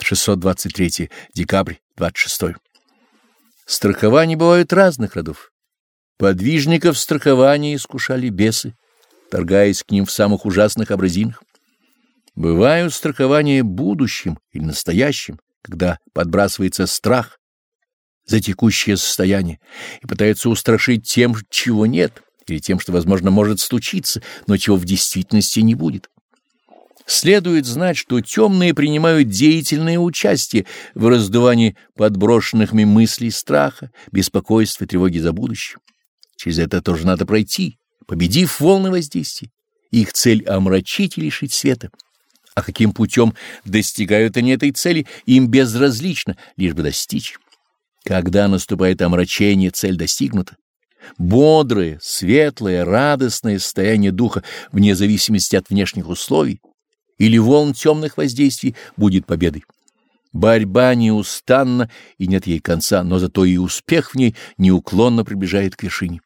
623 декабрь 26. Страхования бывают разных родов. Подвижников страхования искушали бесы, торгаясь к ним в самых ужасных образинах. Бывают страхования будущим или настоящим, когда подбрасывается страх за текущее состояние и пытается устрашить тем, чего нет, или тем, что, возможно, может случиться, но чего в действительности не будет. Следует знать, что темные принимают деятельное участие в раздувании подброшенных ми мыслей страха, беспокойства, тревоги за будущее. Через это тоже надо пройти, победив волны воздействия. Их цель — омрачить и лишить света. А каким путем достигают они этой цели, им безразлично, лишь бы достичь. Когда наступает омрачение, цель достигнута. Бодрое, светлое, радостное состояние духа вне зависимости от внешних условий или волн темных воздействий будет победой. Борьба неустанна, и нет ей конца, но зато и успех в ней неуклонно приближает к вершине.